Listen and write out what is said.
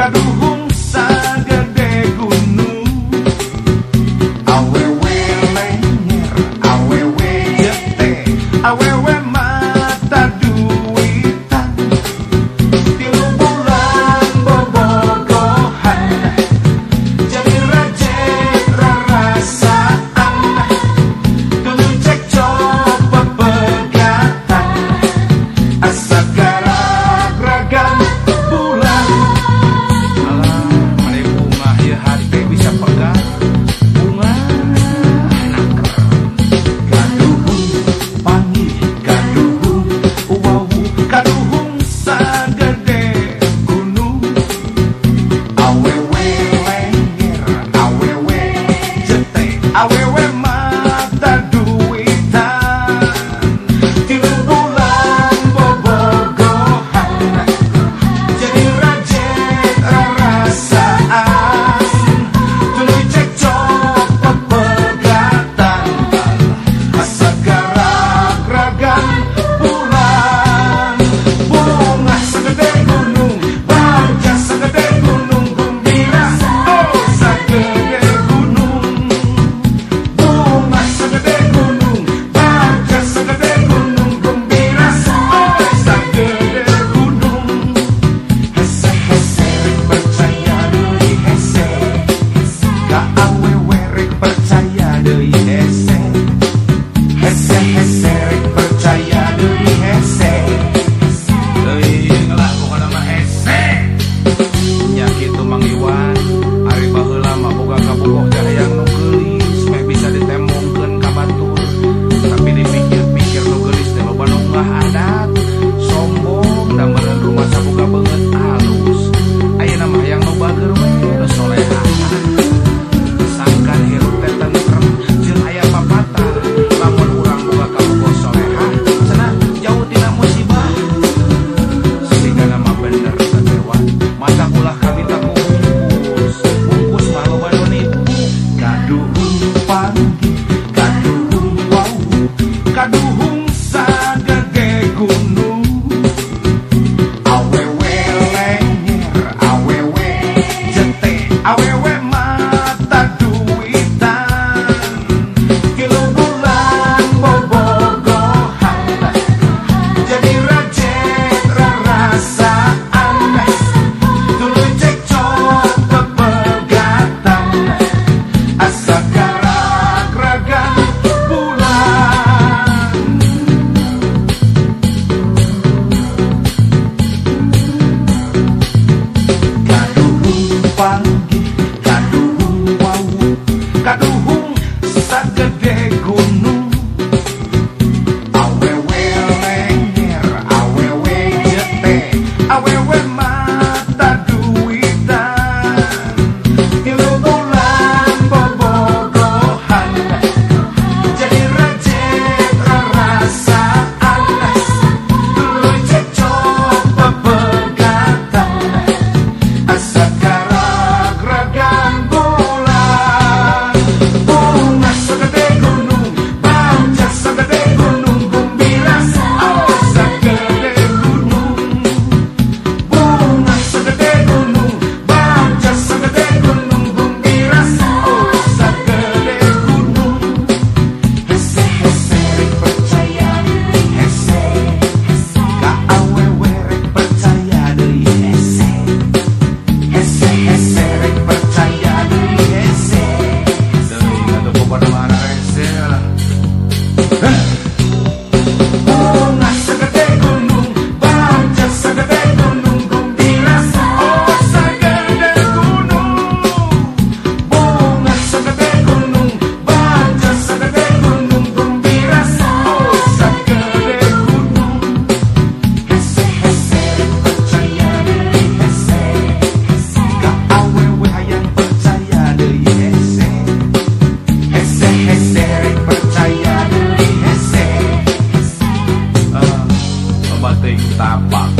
Cadu bajo stop box.